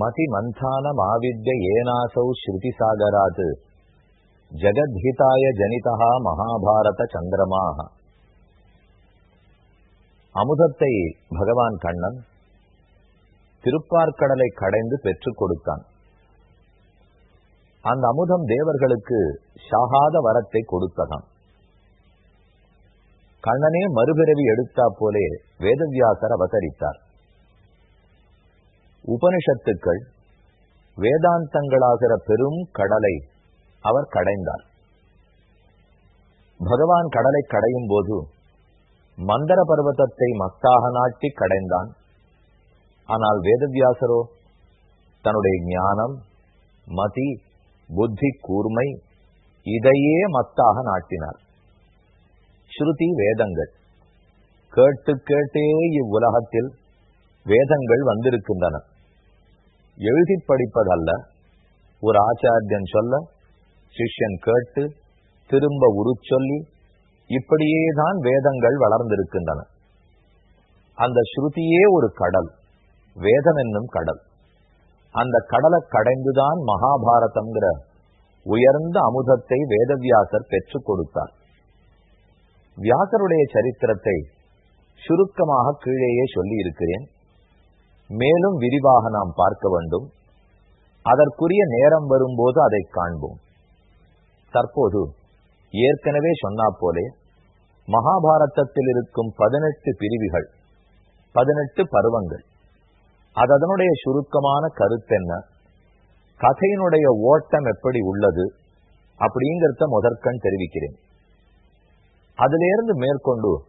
மதிமந்தானமாவித்ய ஏனாசௌ ஸ்ருதிசாகராத். ஜகத்ஹிதாய ஜனிதா மகாபாரத சந்திரமாக அமுதத்தை பகவான் கண்ணன் திருப்பார்க்கடலை கடைந்து பெற்றுக் கொடுத்தான். அந்த அமுதம் தேவர்களுக்கு சாகாத வரத்தை கொடுத்ததாம். கண்ணனே மறுபிறவி எடுத்தா போலே வேதவியாசர் அவதரித்தார். உபனிஷத்துக்கள் வேதாந்தங்களாகிற பெரும் கடலை அவர் கடைந்தார். பகவான் கடலை கடையும் போது மந்தர பர்வதத்தை மத்தாக நாட்டி கடைந்தான். ஆனால் வேதவியாசரோ தன்னுடைய ஞானம் மதி புத்தி கூர்மை இதையே மத்தாக நாட்டினார். ஸ்ருதி வேதங்கள். கேட்டு கேட்டே இவ்வுலகத்தில் வேதங்கள் வந்திருக்கின்றன. எழுதி படிப்பதல்ல ஒரு ஆச்சாரியன் சொல்ல சிஷ்யன் கேட்டு திரும்ப உருச்சொல்லி இப்படியேதான் வேதங்கள் வளர்ந்திருக்கின்றன. அந்த ஸ்ருதியே ஒரு கடல் வேதம் என்னும் கடல். அந்த கடலை கடைந்துதான் மகாபாரதம்ங்கிற உயர்ந்த அமுதத்தை வேதவியாசர் பெற்றுக் கொடுத்தார். வியாசருடைய சரித்திரத்தை சுருக்கமாக கீழேயே சொல்லி இருக்கிறேன் மேலும் விரிவாக நாம் பார்க்க வேண்டும். அதற்குரிய நேரம் வரும்போது அதை காண்போம். தற்போது ஏற்கனவே சொன்னா போலே மகாபாரதத்தில் இருக்கும் பதினெட்டு பிரிவுகள் பதினெட்டு பருவங்கள். அது அதனுடைய சுருக்கமான கருத்தென்ன? கதையினுடைய ஓட்டம் எப்படி உள்ளது? அப்படிங்கிறத முதற்கண் தெரிவிக்கிறேன். அதிலிருந்து மேற்கொண்டு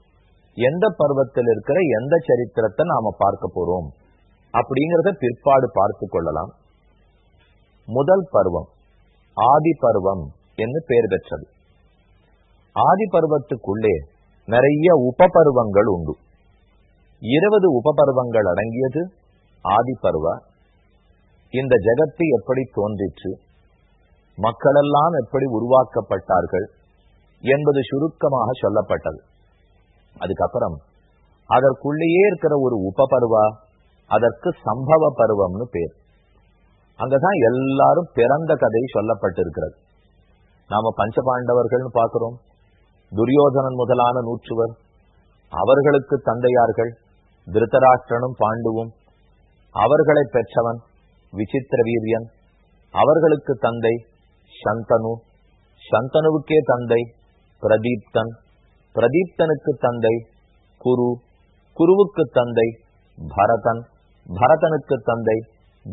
எந்த பருவத்தில் இருக்கிற எந்த சரித்திரத்தை நாம பார்க்க போறோம்? அப்படிங்கிறத பிற்பாடு பார்த்து கொள்ளலாம். முதல் பருவம் ஆதி பருவம் என்று பெயர் பெற்றது. ஆதி பருவத்துக்குள்ளே நிறைய உபபருவங்கள் உண்டு. இருபது உபபருவங்கள் அடங்கியது ஆதி பருவ. இந்த ஜெகத்து எப்படி தோன்றிற்று மக்களெல்லாம் எப்படி உருவாக்கப்பட்டார்கள் என்பது சுருக்கமாக சொல்லப்பட்டது. அதுக்கப்புறம் அதற்குள்ளேயே இருக்கிற ஒரு உபபருவா அதற்கு சம்பவ பருவம்னு பேர். அங்கதான் எல்லாரும் பிறந்த கதை சொல்லப்பட்டிருக்கிறது. நாம பஞ்சபாண்டவர்கள்னு பார்க்கிறோம். துரியோதனன் முதலான நூற்றுவர். அவர்களுக்கு தந்தையார்கள் திருத்தராஷ்டிரனும் பாண்டுவும். அவர்களை பெற்றவன் விசித்திர வீரியன். அவர்களுக்கு தந்தை சந்தனு. சந்தனுவுக்கே தந்தை பிரதீப்தன். பிரதீப்தனுக்கு தந்தை குரு. குருவுக்கு தந்தை பரதன். பரதனுக்கு தந்தை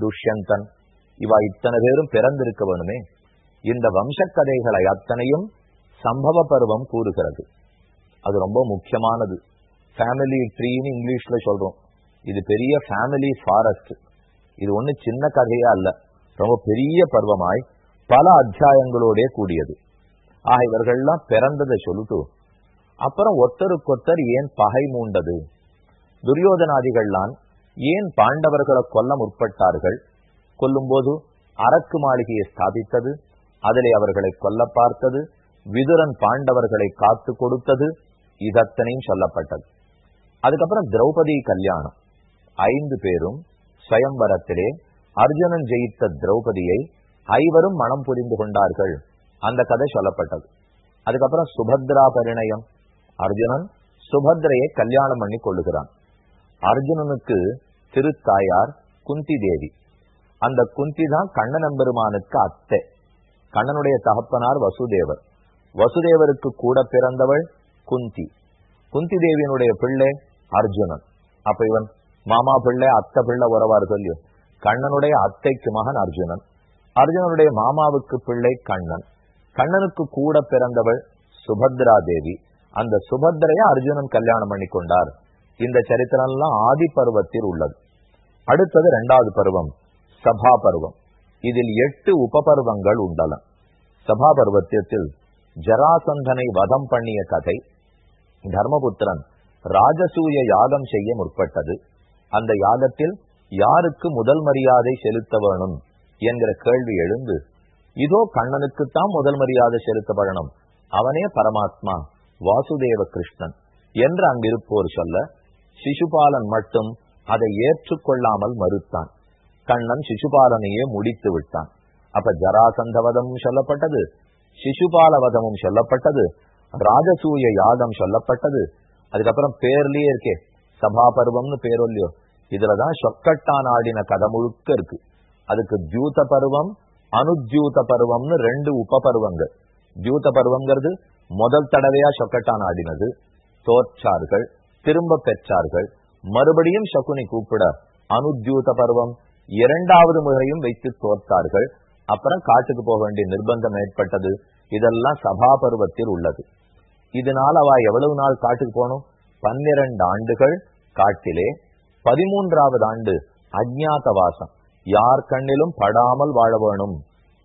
துஷ்யந்தன். இவா இத்தனை பேரும் பிறந்திருக்க வேணுமே? இந்த வம்சக்கதைகளை அத்தனையும் சம்பவ பருவம் கூறுகிறது. அது ரொம்ப முக்கியமானது. ஃபேமிலி ட்ரீன்னு இங்கிலீஷ்ல சொல்றோம். இது பெரிய ஃபேமிலி ஃபாரஸ்ட் இது ஒண்ணு சின்ன கதையா அல்ல. ரொம்ப பெரிய பருவமாய் பல அத்தியாயங்களோட கூடியது. ஆக இவர்கள்லாம் பிறந்ததை சொல்லிட்டு அப்புறம் ஒத்தருக்கொத்தர் ஏன் பகை மூண்டது? துரியோதனாதிகள்லாம் ஏன் பாண்டவர்களை கொல்ல முற்பட்டார்கள்? கொல்லும்போது அரக்கு மாளிகையை ஸ்தாபித்தது அதிலே அவர்களை கொல்ல பார்த்தது விதுரன் பாண்டவர்களை காத்து கொடுத்தது இதத்தனையும் சொல்லப்பட்டது. அதுக்கப்புறம் திரௌபதி கல்யாணம். ஐந்து பேரும் சுயம்பரத்திலே அர்ஜுனன் ஜெயித்த திரௌபதியை ஐவரும் மனம் புரிந்து கொண்டார்கள். அந்த கதை சொல்லப்பட்டது. அதுக்கப்புறம் சுபத்ரா பரிணயம். அர்ஜுனன் சுபத்ரையை கல்யாணம் பண்ணி கொள்ளுகிறான். அர்ஜுனனுக்கு திருத்தாயார் குந்தி தேவி. அந்த குந்தி தான் கண்ணன் பெருமானுக்கு அத்தை. கண்ணனுடைய தகப்பனார் வசுதேவர். வசுதேவருக்கு கூட பிறந்தவள் குந்தி. குந்தி தேவியனுடைய பிள்ளை அர்ஜுனன். அப்ப இவன் மாமா பிள்ளை அத்தை பிள்ளை உறவார் சொல்லியும் கண்ணனுடைய அத்தைக்கு மகன் அர்ஜுனன். அர்ஜுனனுடைய மாமாவுக்கு பிள்ளை கண்ணன். கண்ணனுக்கு கூட பிறந்தவள் சுபத்ரா தேவி. அந்த சுபத்ரைய அர்ஜுனன் கல்யாணம் பண்ணி கொண்டார் இந்த சரித்திரம் எல்லாம் ஆதி பருவத்தில் உள்ளது. அடுத்தது இரண்டாவது பருவம் சபா பருவம். இதில் எட்டு உபபருவங்கள் உண்டன சபா பருவத்தில் ஜராசந்தனை வதம் பண்ணிய கதை தர்மபுத்திரன் ராஜசூய யாகம் செய்ய முற்பட்டது. அந்த யாகத்தில் யாருக்கு முதல் மரியாதை செலுத்த வேணும் என்கிற கேள்வி எழுந்து இதோ கண்ணனுக்குத்தான் முதல் மரியாதை செலுத்தப்படணும் அவனே பரமாத்மா வாசுதேவ கிருஷ்ணன் என்று அங்கிருப்போர் சொல்ல சிசுபாலன் மட்டும் அதை ஏற்றுக்கொள்ளாமல் மறுத்தான். கண்ணன் சிசுபாலனையே முடித்து விட்டான். அப்ப ஜராசந்தவதமும் சொல்லப்பட்டது சிசுபாலவதமும் சொல்லப்பட்டது ராஜசூய யாகம் சொல்லப்பட்டது. அதுக்கப்புறம் பேர்லயே இருக்கே சபா பருவம்னு பேரொல்லியோ. இதுலதான் சொக்கட்டான் ஆடின கதை முழுக்க இருக்கு. அதுக்கு தியூத பருவம் அனுத்யூத பருவம்னு ரெண்டு உப பருவங்கள் தியூத பருவங்கிறது முதல் தடவையா சொக்கட்டான் ஆடினது தோற்றார்கள். திரும்ப பெற்றார்கள். மறுபடியும் சகுனி கூப்பிட அனுத்யூத பருவம். இரண்டாவது முறையும் வைத்து தோற்றார்கள். அப்புறம் காட்டுக்கு போக வேண்டிய நிர்பந்தம் ஏற்பட்டது. இதெல்லாம் சபா பருவத்தில் உள்ளது. இதனால் அவ எவ்வளவு நாள் காட்டுக்கு போகணும் பன்னிரண்டு ஆண்டுகள் காட்டிலே. பதிமூன்றாவது ஆண்டு அஜ்ஞாத வாசம் யார் கண்ணிலும் படாமல் வாழ வேணும்.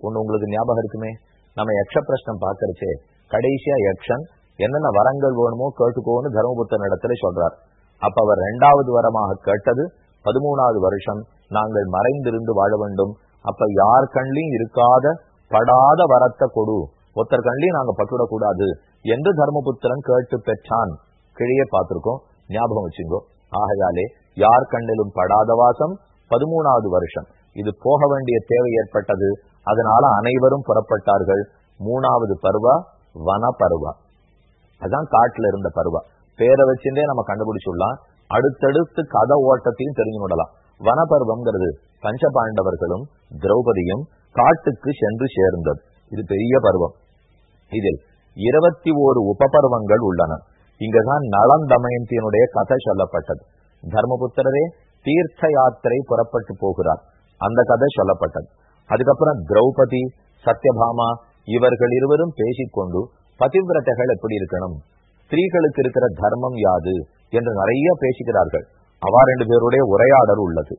ஒண்ணு உங்களுக்கு ஞாபகம் இருக்குமே? நம்ம யக்ஷ பிரஷ்னம் பாக்கறச்சே கடைசியா யக்ஷன் என்னென்ன வரங்கள் வேணுமோ கேட்டுக்கோன்னு தர்மபுத்தன் இடத்துல சொல்றார். அப்ப அவர் இரண்டாவது வரமாக கேட்டது பதிமூணாவது வருஷம் நாங்கள் மறைந்திருந்து வாழ வேண்டும். அப்ப யார் கண்லையும் இருக்காத படாத வரத்தை கொடு. ஒருத்தர் கண்லையும் நாங்க பட்டுடக்கூடாது என்று தர்மபுத்திரன் கேட்டு பெற்றான். கிழியே பார்த்திருக்கோம் ஞாபகம் வச்சுங்கோ. ஆகையாலே யார் கண்ணிலும் படாத வாசம் பதிமூணாவது வருஷம். இது போக வேண்டிய தேவை ஏற்பட்டது. அதனால அனைவரும் புறப்பட்டார்கள். மூணாவது பருவா வன பருவா அதான் காட்டுல இருந்த பருவா பேரை வச்சுட்டே நம்ம கண்டுபிடிச்சுடலாம். அடுத்தடுத்து கதை ஓட்டத்தையும் தெரிஞ்சு விடலாம் வனபருவம்ங்கிறது பஞ்சபாண்டவர்களும் திரௌபதியும் காட்டுக்கு சென்று சேர்ந்தது. இது பெரிய பருவம். இதில் இருபத்தி ஓரு உபபருவங்கள் உள்ளன. இங்கதான் நளன் தமயந்தியனுடைய கதை சொல்லப்பட்டது. தர்மபுத்திரரே தீர்த்த யாத்திரை புறப்பட்டு போகிறார். அந்த கதை சொல்லப்பட்டது. அதுக்கப்புறம் திரௌபதி சத்யபாமா இவர்கள் இருவரும் பேசிக்கொண்டு பதிவிரதைகள் எப்படி இருக்கணும்? ஸ்திரீகளுக்கு இருக்கிற தர்மம் யாது? என்று நிறைய பேசுகிறார்கள் அவா ரெண்டு பேருடைய உரையாடல் உள்ளது.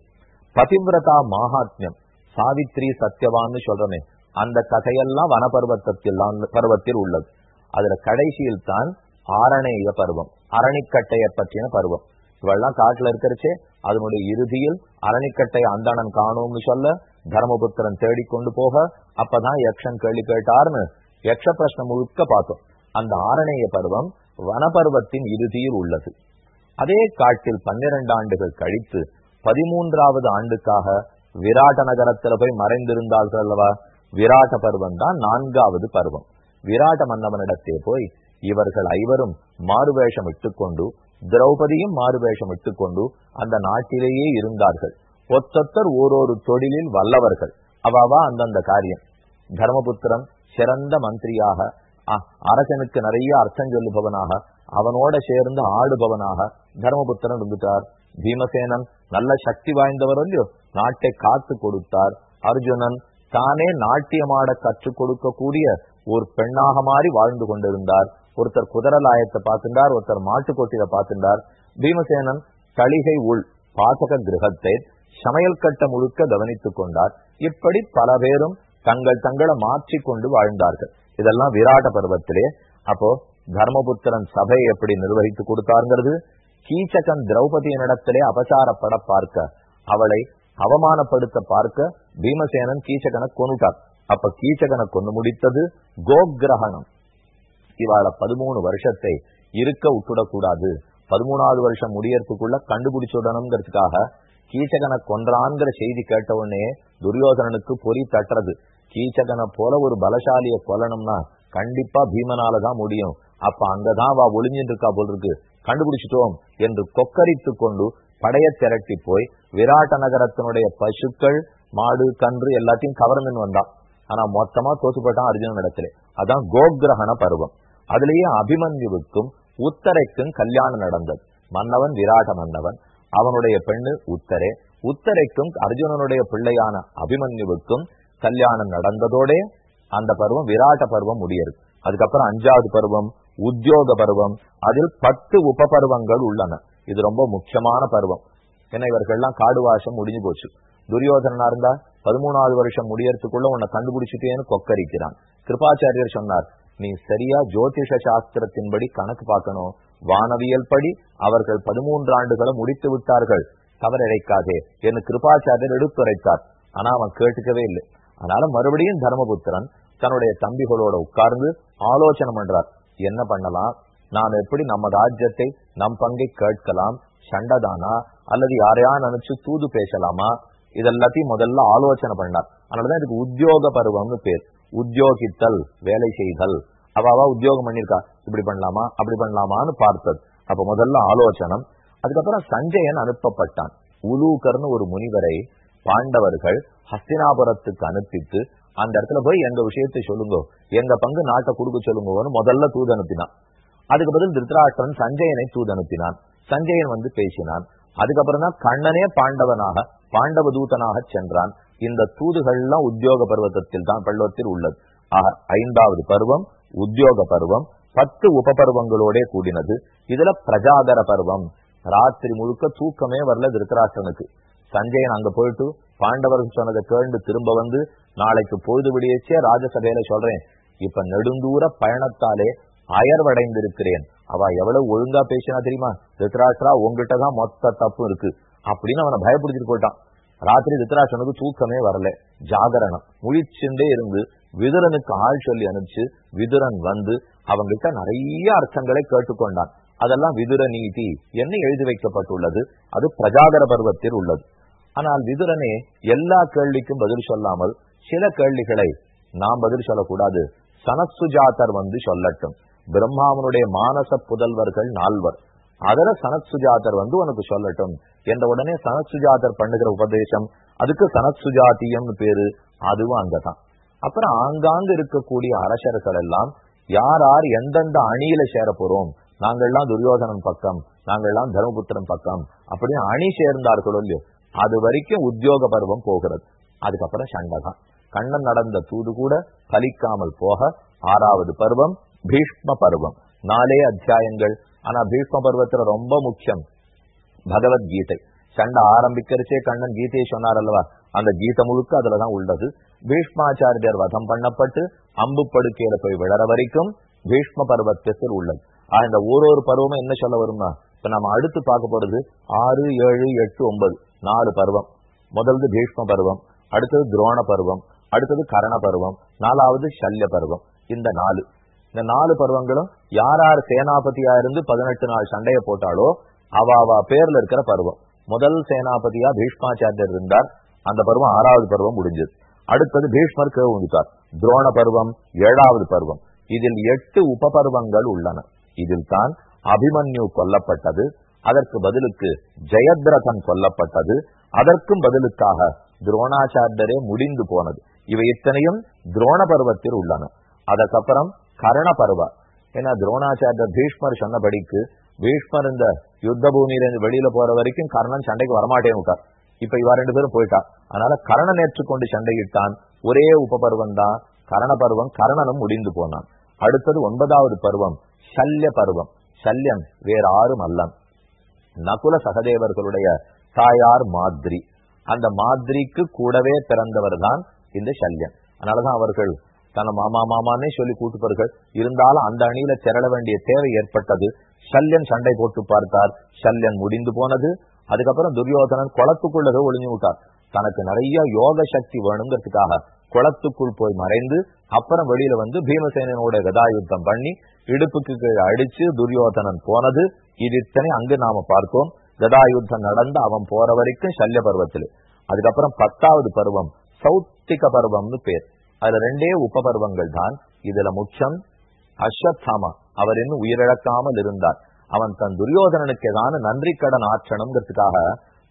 பதிவிரதா மகாத்மியம். சாவித்ரி சத்யவான்னு சொல்றமே. அந்த கதையெல்லாம் வனபர்வத்தத்தில் பருவத்தில் உள்ளது. அதுல கடைசியில் தான் ஆரணேய பருவம். அரணிக்கட்டைய பற்றின பருவம். இவெல்லாம் காட்டுல இருக்கிறச்சே அதனுடைய இறுதியில் அரணிக்கட்டை அந்தணன் காணும்னு சொல்ல தர்மபுத்திரன் தேடிக்கொண்டு போக அப்பதான் யக்ஷன் கேள்வி கேட்டார்னு யக்ஷ பிரश्னம் முழுக்க பார்த்தோம். அந்த ஆரணேய பருவம் வனபருவத்தின் இறுதியில் உள்ளது. அதே காட்டில் பன்னிரண்டு ஆண்டுகள் கழித்து பதிமூன்றாவது ஆண்டுக்காக விராட்ட நகரத்துல போய் மறைந்திருந்தார்கள் அல்லவா? விராட்ட பருவம் தான் நான்காவது பருவம். விராட்ட மன்னவனிடத்தே போய் இவர்கள் ஐவரும் மாறுவேஷம் இட்டுக்கொண்டு திரௌபதியும் மாறுவேஷம் இட்டுக்கொண்டு அந்த நாட்டிலேயே இருந்தார்கள். ஒத்தொத்தர் ஓரொரு தொழிலில் வல்லவர்கள். அவாவா அந்தந்த காரியம். தர்மபுத்திரன் சிறந்த மந்திரியாக அரசனுக்கு நிறைய அர்த்தம் சொல்லுபவனாக அவனோட சேர்ந்து ஆடுபவனாக தர்மபுத்திரன் இருந்துட்டார். பீமசேனன் நல்ல சக்தி வாய்ந்தவர் இல்லையோ நாட்டை காத்து கொடுத்தார். அர்ஜுனன் தானே நாட்டியமாட கற்றுக் கொடுக்கக்கூடிய ஒரு பெண்ணாக மாறி வாழ்ந்து கொண்டிருந்தார். ஒருத்தர் குதிரலாயத்தை பார்த்துட்டார் ஒருத்தர் மாட்டுக்கொட்டியை பார்த்துட்டார் பீமசேனன் தளிகை உள் பாசக கிரகத்தை சமையல் கட்டம் முழுக்க கவனித்துக் கொண்டார். இப்படி பல பேரும் தங்கள் தங்களை மாற்றிக்கொண்டு வாழ்ந்தார்கள். இதெல்லாம் விராட பருவத்திலே அப்போ தர்மபுத்திரன் சபையை எப்படி நிர்வகித்து கொடுத்தாருங்கிறது? கீச்சகன் திரௌபதியினிடத்திலே அபசாரப்பட பார்க்க அவளை அவமானப்படுத்த பார்க்க பீமசேனன் கீச்சகனை கொண்டுட்டார் அப்ப கீச்சகனை கொண்டு முடித்தது கோகிரகணம் இவாள பதிமூணு வருஷத்தை இருக்க விட்டுடக்கூடாது. பதிமூணாவது வருஷம் முடியறதுக்குள்ள கண்டுபிடிச்சுடணுங்கிறதுக்காக கீச்சகனை கொன்றான்கிற செய்தி கேட்ட உடனே துரியோதனனுக்கு பொறி தட்டுறது. கீச்சகனை போல ஒரு பலசாலிய கொல்லணும்னா கண்டிப்பா பீமனாலதான் முடியும். அப்ப அங்கதான் வா ஒளிஞ்சிட்டு இருக்கா போல் இருக்கு. கண்டுபிடிச்சிட்டோம் என்று கொக்கரித்து கொண்டு படைய திரட்டி போய் விராட்ட நகரத்தினுடைய பசுக்கள் மாடு கன்று எல்லாத்தையும் கவர்ந்துன்னு வந்தான் ஆனா மொத்தமா தோத்துப்பட்டான் அர்ஜுனன் இடத்துல. அதான் கோகிரகண பருவம். அதுலயே அபிமன்யுவுக்கும் உத்தரைக்கும் கல்யாணம் நடந்தது. மன்னவன் விராட்ட மன்னவன் அவனுடைய பெண்ணு உத்தரே. உத்தரைக்கும் அர்ஜுனனுடைய பிள்ளையான அபிமன்யுவுக்கும் கல்யாணம் நடந்ததோட அந்த பருவம் விராட்ட பருவம் முடியறது. அதுக்கப்புறம் அஞ்சாவது பருவம் உத்தியோக பருவம் அதில் பத்து உப பருவங்கள் உள்ளன. இது ரொம்ப முக்கியமான பருவம். ஏன்னா இவர்கள்லாம் காடு வாசம் முடிஞ்சு போச்சு. துரியோதனா இருந்தா பதிமூணாவது வருஷம் முடியறதுக்குள்ள உன்னை கண்டுபிடிச்சிட்டேன்னு கொக்கரிக்கிறான். கிருபாச்சாரியர் சொன்னார் நீ சரியா ஜோதிஷ சாஸ்திரத்தின்படி கணக்கு பார்க்கணும். வானவியல் படி அவர்கள் பதிமூன்று ஆண்டுகளை முடித்து விட்டார்கள். தவறிழைக்காதே என்று கிருபாச்சாரியர் எடுத்துரைத்தார். ஆனா அவன் கேட்டுக்கவே இல்லை. அதனால மறுபடியும் தர்மபுத்திரன் தன்னுடைய தம்பிகளோட உட்கார்ந்து ஆலோசனை பண்றார். என்ன பண்ணலாம்? நாம் எப்படி நம்ம ராஜ்யத்தை நம் பங்கை கேட்கலாம்? சண்டைதானா அல்லது யாரையா நினைச்சு தூது பேசலாமா? இதெல்லாத்தையும் முதல்ல ஆலோசனை பண்ணார். அதனாலதான் இதுக்கு உத்தியோக பருவம்னு பேர். உத்தியோகித்தல் வேலை செய்தல். அவாவா உத்தியோகம் பண்ணிருக்கா இப்படி பண்ணலாமா? அப்படி பண்ணலாமான்னு பார்த்தது. அப்ப முதல்ல ஆலோசனம். அதுக்கப்புறம் சஞ்சயன் அனுப்பப்பட்டான். உலூக்கர்னு ஒரு முனிவரை பாண்டவர்கள் ஹஸ்தினாபுரத்துக்கு அனுப்பித்து அந்த இடத்துல போய் எங்க விஷயத்தை சொல்லுங்க எங்க பங்கு நாட்டை கொடுக்க சொல்லுங்கன்னு முதல்ல தூது அனுப்பினான். அதுக்கு பதில் திருத்தராஷ்டிரன் சஞ்சயனை தூது அனுப்பினான். சஞ்சயன் வந்து பேசினான். அதுக்கப்புறம் தான் கண்ணனே பாண்டவனாக பாண்டவ தூதனாக சென்றான். இந்த தூதுகள்லாம் உத்தியோக பருவத்தில் தான் பள்ளத்தில் உள்ளது. ஆக ஐந்தாவது பருவம் உத்தியோக பருவம் பத்து உபபருவங்களோட கூடினது. இதுல பிரஜாதர பருவம். ராத்திரி முழுக்க தூக்கமே வரல திருத்தராஷ்டிரனுக்கு. சஞ்சயன் அங்க போயிட்டு பாண்டவர்கள் சொன்னதை கேண்டு திரும்ப வந்து நாளைக்கு பொழுது விடியச்சே ராஜசபையில சொல்றேன். இப்ப நெடுந்தூர பயணத்தாலே அயர்வடைந்திருக்கிறேன். அவ எவ்வளவு ஒழுங்கா பேசினா தெரியுமா? திருத்தராஷ்டிரா உங்ககிட்ட தான் மொத்த தப்பு இருக்கு. அப்படின்னு அவனை பயப்படுத்திட்டு போயிட்டான். ராத்திரி திருத்தராஷ்டிரனுக்கு தூக்கமே வரல. ஜாகரணம். முழிச்சுண்டே இருந்து விதுரனுக்கு ஆள் சொல்லி அனுப்பிச்சு விதுரன் வந்து அவங்கிட்ட நிறைய அர்த்தங்களை கேட்டுக்கொண்டான். அதெல்லாம் விதுர நீதி என்ன எழுதி வைக்கப்பட்டுள்ளது. அது பிரஜாகர பருவத்தில் உள்ளது. ஆனால் விதுரனே எல்லா கேள்விக்கும் பதில் சொல்லாமல் சில கேள்விகளை நாம் பதில் சொல்லக்கூடாது. சனத்சுஜாதர் வந்து சொல்லட்டும். பிரம்மாவனுடைய மானச புதல்வர்கள் நால்வர். அதுல சனத்சுஜாதர் வந்து உனக்கு சொல்லட்டும் என்ற உடனே சனத்சுஜாதர் பண்ணுகிற உபதேசம் அதுக்கு சனத்சுஜாத்தியம் பேரு. அதுவும் அங்கதான். அப்புறம் ஆங்காங்கு இருக்கக்கூடிய அரசர்கள் எல்லாம் யார் யார் எந்தெந்த அணியில சேர போறோம்? நாங்கள்லாம் துரியோதனன் பக்கம் நாங்கள்லாம் தர்மபுத்திரன் பக்கம் அப்படின்னு அணி சேர்ந்தார்களோ இல்லையோ? அது வரைக்கும் உத்தியோக பருவம் போகிறது. அதுக்கப்புறம் சண்டகம் கண்ணன் நடந்த தூது கூட பலிக்காமல் போக ஆறாவது பருவம் பீஷ்ம பருவம். நாலே அத்தியாயங்கள். ஆனா பீஷ்ம பருவத்துல ரொம்ப முக்கியம் பகவத்கீதை. சண்டை ஆரம்பிக்கிறச்சே கண்ணன் கீதையை சொன்னார் அல்லவா அந்த கீதை முழுக்க அதுலதான் உள்ளது. பீஷ்மாச்சாரியர் வதம் பண்ணப்பட்டு அம்பு படுக்கையில போய் விழற வரைக்கும் பீஷ்ம பருவத்தில் உள்ளது. ஆஹ் இந்த ஒரு ஒரு பருவமும் என்ன சொல்ல வரும்னா இப்ப நம்ம அடுத்து பார்க்க போறது ஆறு ஏழு எட்டு ஒன்பது. நாலு பருவம். முதல்வது பீஷ்ம பருவம் அடுத்தது துரோண பருவம் அடுத்தது கரண பருவம் நாலாவது சல்ய பருவம் இந்த நாலு. இந்த நாலு பருவங்களும் யார் யார் சேனாபதியா இருந்து பதினெட்டு நாள் சண்டையை போட்டாலோ அவ பேர்ல இருக்கிற பருவம். முதல் சேனாபதியா பீஷ்மாச்சாரியர் இருந்தார். அந்த பருவம் ஆறாவது பருவம் முடிஞ்சது. அடுத்தது பீஷ்மர் கேவுந்தார் துரோண பருவம் ஏழாவது பருவம். இதில் எட்டு உபபருவங்கள் உள்ளன. இதில் தான் அபிமன்யு கொல்லப்பட்டது. அதற்கு பதிலுக்கு ஜெயத்ரதன் சொல்லப்பட்டது. அதற்கும் பதிலுக்காக துரோணாச்சாரியரே முடிந்து போனது. இவை இத்தனையும் துரோண பருவத்தில் உள்ளன. அதற்கப்புறம் கரண பருவ. ஏன்னா துரோணாச்சாரியர் பீஷ்மர் சொன்னபடிக்கு பீஷ்மர் இந்த யுத்த பூமியில இருந்து வெளியில போற வரைக்கும் கர்ணன் சண்டைக்கு வரமாட்டேன் விட்டார். இப்ப இவா ரெண்டு பேரும் போயிட்டா. அதனால கரணன் ஏற்றுக்கொண்டு சண்டையிட்டான். ஒரே உபபருவம் தான் கரண பருவம். கரணனும் முடிந்து போனான். அடுத்தது ஒன்பதாவது பருவம் சல்ய பருவம். சல்யன் வேற ஆறும் அல்லன் நகுல சகதேவர்களுடைய தாயார் மாதிரி. அந்த மாதிரிக்கு கூடவே பிறந்தவர் தான் இந்த சல்யன். அதனாலதான் அவர்கள் தன மாமா மாமானே சொல்லி கூட்டுப்பார்கள். இருந்தாலும் அந்த அணியில திரள வேண்டிய தேவை ஏற்பட்டது. சல்யன் சண்டை போட்டு பார்த்தார். சல்யன் முடிந்து போனது. அதுக்கப்புறம் துரியோதனன் குளத்துக்குள்ளதோ ஒளிஞ்சு விட்டார். தனக்கு நிறைய யோக சக்தி வேணுங்கிறதுக்காக குளத்துக்குள் போய் மறைந்து அப்புறம் வெளியில வந்து பீமசேனனோட கதாயுத்தம் பண்ணி இடுப்புக்கு கீழே அடிச்சு துரியோதனன் போனது. இது இத்தனை அங்கு நாம பார்த்தோம். கதாயுத்தம் நடந்து அவன் போற வரைக்கும் சல்ய பருவத்தில். அதுக்கப்புறம் பத்தாவது பருவம் சௌத்திக பருவம்னு பேர். அதுல ரெண்டே உபபருவங்கள் தான். இதுல முக்கியம் அஸ்வத்தாமா அவர் இன்னும் உயிரிழக்காமல் இருந்தார். அவன் தன் துரியோதனனுக்கு ஏதான நன்றி கடன் ஆற்றணுங்கிறதுக்காக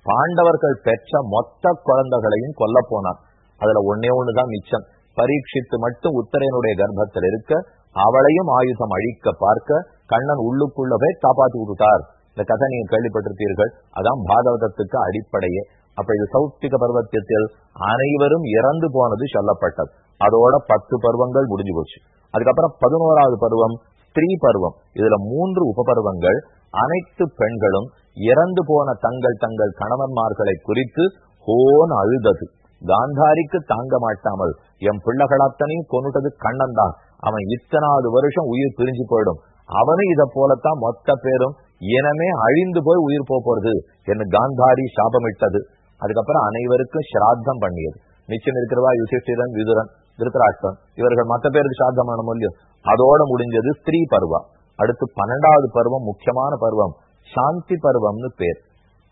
பாண்டவர்கள் பெற்ற மொத்த குழந்தைகளையும் கொல்ல போனான். அதுல ஒன்னே ஒண்ணுதான் மிச்சம். பரீட்சித்து மட்டும் உத்தரையனுடைய கர்ப்பத்தில் இருக்க அவளையும் ஆயுதம் அழிக்க பார்க்க கண்ணன் உள்ளுக்குள்ளவே போய் காப்பாத்தி விட்டுட்டார். இந்த கதை நீங்க கேள்விப்பட்டிருப்பீர்கள். அதான் பாகவதத்துக்கு அடிப்படையே. அப்ப இது சௌத்திக பர்வத்தியத்தில் அனைவரும் இறந்து போனது சொல்லப்பட்டது. அதோட பத்து பருவங்கள் முடிஞ்சு போச்சு. அதுக்கப்புறம் பதினோராவது பருவம் ஸ்திரீ பருவம். இதுல மூன்று உபபருவங்கள். அனைத்து பெண்களும் இறந்து போன தங்கள் தங்கள் கணவன்மார்களை குறித்து ஹோன் அழுதது. காந்தாரிக்கு தாங்க மாட்டாமல் என் பிள்ளைகளாத்தனையும் கொண்டுட்டது கண்ணன் தான். அவன் இத்தனாவது வருஷம் உயிர் பிரிஞ்சு போயிடும். அவனும் இதை போலத்தான் மொத்த பேரும் இனமே அழிந்து போய் உயிர் போறது என்று காந்தாரி சாபமிட்டது. அதுக்கப்புறம் அனைவருக்கும் ஸ்ராத்தம் பண்ணியது. நிச்சயம் இருக்கிறவா? யுசிஷ்டிரன் விதுரன் திருத்தராஷ்டிரன். இவர்கள் மத்த பேருக்கு சாத்தம் பண்ண முடியும் அதோட முடிஞ்சது ஸ்திரீ பருவம். அடுத்து பன்னெண்டாவது பருவம் முக்கியமான பருவம் சாந்தி பருவம்னு பேர்.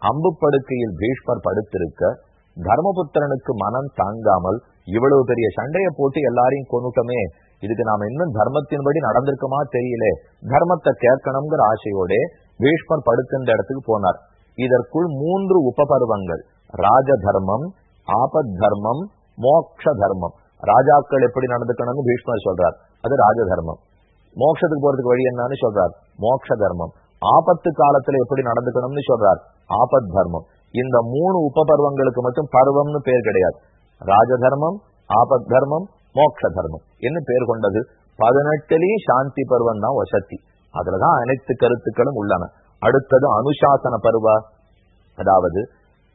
அம்பு படுக்கையில் பீஷ்மர் படுத்திருக்க தர்மபுத்திரனுக்கு மனம் தாங்காமல் இவ்வளவு பெரிய சண்டையை போட்டு எல்லாரையும் கொண்டுட்டோமே இதுக்கு நாம இன்னும் தர்மத்தின்படி நடந்திருக்குமா தெரியல. தர்மத்தை கேட்கணுங்கிற ஆசையோட பீஷ்மர் படுக்கின்ற இடத்துக்கு போனார். இதற்குள் மூன்று உபபருவங்கள். ராஜ தர்மம் ஆபத் தர்மம் மோக்ஷ தர்மம் ராஜாக்கள் எப்படி நடந்துக்கணும்னு பீஷ்மர் சொல்றார். அது ராஜ தர்மம் மோட்சத்துக்கு போறதுக்கு வழி என்னன்னு சொல்றார். மோக்ஷ தர்மம் ஆபத்து காலத்துல எப்படி நடந்துக்கணும்னு சொல்றார். ஆபத் தர்மம் இந்த மூணு உபபர்வங்களுக்கு மட்டும் பருவம்னு பேர் கிடையாது. ராஜதர்மம் ஆபத் தர்மம் மோட்ச தர்மம் என்ன பேர் கொண்டது? பதினெட்டுலயும் சாந்தி பருவம் தான் வசத்தி அதுலதான் அனைத்து கருத்துக்களும் உள்ளன. அடுத்தது அனுசாசன பருவ. அதாவது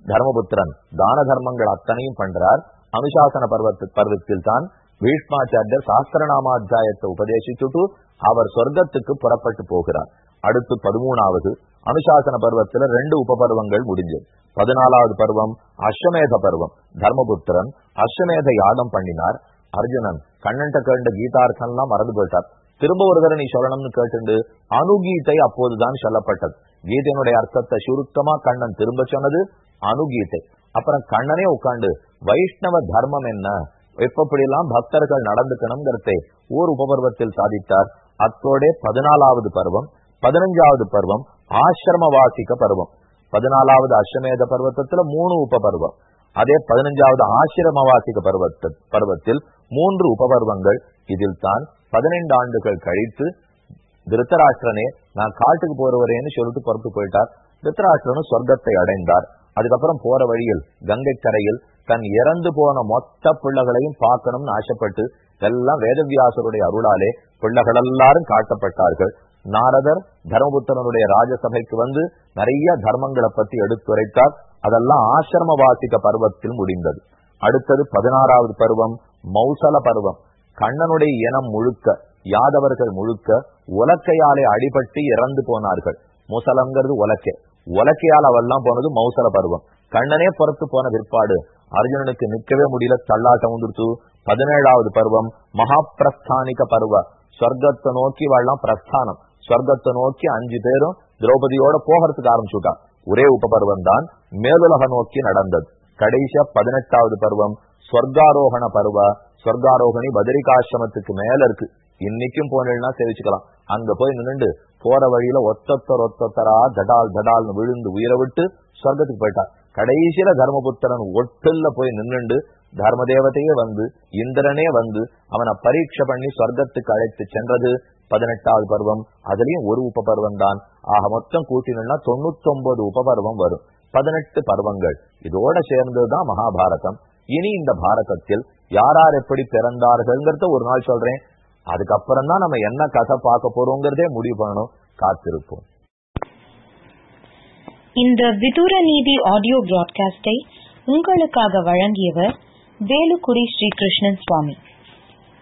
தர்மபுத்திரன் தான தர்மங்கள் அத்தனையும் பண்றார். அனுசாசன பருவத்து பருவத்தில் தான் பீஷ்மாச்சாரியர் சாஸ்திரநாமாத்தியாயத்தை உபதேசிச்சுட்டு அவர் சொர்க்கத்துக்கு புறப்பட்டு போகிறார். அடுத்து பதிமூணாவது அனுசாசன பருவத்துல ரெண்டு உபபருவங்கள் முடிஞ்சது. பதினாலாவது பருவம் அஸ்வமேத பருவம். தர்மபுத்திரன் அஸ்வமேத யாகம் பண்ணினார். அர்ஜுனன் கண்ணன்ட்ட கேண்ட கீதார்த்தம் எல்லாம் மறந்து போயிட்டார். திரும்ப ஒரு தடவை நீ சொல்லணும்னு கேட்டு அணுகீதை அப்போதுதான் சொல்லப்பட்டது. கீதையினுடைய அர்த்தத்தை சுருக்கமா கண்ணன் திரும்ப சொன்னது அணுகீதை. அப்புறம் கண்ணனே உட்காந்து வைஷ்ணவ தர்மம் என்ன? எப்படியெல்லாம் பக்தர்கள் நடந்துக்கணுங்கிறதே ஓர் உபபர்வத்தில் சாதித்தார். அத்தோட பதினாலாவது பருவம் பதினஞ்சாவது பருவம் ஆசிரம வாசிக்க பருவம். பதினாலாவது அஸ்வமேத பருவத்துல மூணு உபபருவம். அதே பதினஞ்சாவது ஆசிரம வாசிக்க பருவத்த பருவத்தில் மூன்று உபபர்வங்கள். இதில் தான் பதினைந்து ஆண்டுகள் கழித்து திருத்தராஷ்டிரனே நான் காட்டுக்கு போறவரேன்னு சொல்லிட்டு புறத்து போயிட்டார். திருத்தராஷ்டிரனும் சொர்க்கத்தை அடைந்தார். அதுக்கப்புறம் போற வழியில் கங்கை கரையில் தன் இறந்து போன மொத்த பிள்ளைகளையும் பார்க்கணும்னு ஆசைப்பட்டு எல்லாம் வேதவியாசருடைய அருளாலே பிள்ளைகள் எல்லாரும் காட்டப்பட்டார்கள். நாரதர் தர்மபுத்திரனுடைய ராஜசபைக்கு வந்து நிறைய தர்மங்களை பத்தி எடுத்துரைத்தார் அதெல்லாம் ஆசிரம வாசிக்க பருவத்தில் முடிந்தது. அடுத்தது பதினாறாவது பருவம் மௌசல பருவம். கண்ணனுடைய இனம் முழுக்க யாதவர்கள் முழுக்க உலக்கையாலே அடிபட்டு இறந்து போனார்கள். முசலம்ங்கிறது உலக்கை. உலக்கையால் அவெல்லாம் போனது மௌசல பருவம். கண்ணனே புறத்து போன பிற்பாடு அர்ஜுனனுக்கு நிற்கவே முடியல. தள்ளாட்டம் வந்துருச்சு பதினேழாவது பருவம் மகாபிரஸ்தானிக பருவ. சொர்க்கத்தை நோக்கி வாழலாம் பிரஸ்தானம். சொர்க்கத்தை நோக்கி அஞ்சு பேரும் திரௌபதியோட போகிறதுக்கு ஆரம்பிச்சுட்டான். ஒரே உபபருவம் தான் மேலுலக நோக்கி நடந்தது. கடைசியா பதினெட்டாவது பருவம் சொர்க்காரோகண பருவ. சொர்க்காரோகணி பதிரிகாசிரமத்துக்கு மேல இருக்கு. இன்னைக்கும் போனா தெரிவிச்சுக்கலாம் அங்க போய் நின்னுண்டு போற வழியில ஒத்தொத்தர் ஒத்தொத்தரா தடால் தடால்னு விழுந்து உயிரை விட்டு சொர்க்கத்துக்கு போயிட்டான். கடைசியில தர்மபுத்திரன் ஒட்டுல போய் நின்னுண்டு தர்ம தேவதையே வந்து இந்திரனே வந்து அவனை பரீட்சை பண்ணி சொர்க்கத்துக்கு அழைத்து சென்றது. பதினெட்டாவது பருவம் அதுலயும் ஒரு உபபருவம் தான் ஆக மொத்தம் கூட்டினா தொண்ணூத்தொன்பது உப பருவம் வரும். பதினெட்டு பருவங்கள். இதோட சேர்ந்ததுதான் மகாபாரதம். இனி இந்த பாரதத்தில் யார் யார் எப்படி பிறந்தார்கள்ங்கிறத ஒரு நாள் சொல்றேன். அதுக்கப்புறம் தான் நம்ம என்ன கதை பார்க்க போறோங்கிறதே முடிவு பண்ணணும். காத்திருப்போம். இந்த விதுர நீதி ஆடியோ பிராட்காஸ்டை உங்களுக்காக வழங்கியவர் வேலுக்குடி ஸ்ரீகிருஷ்ணன் சுவாமி.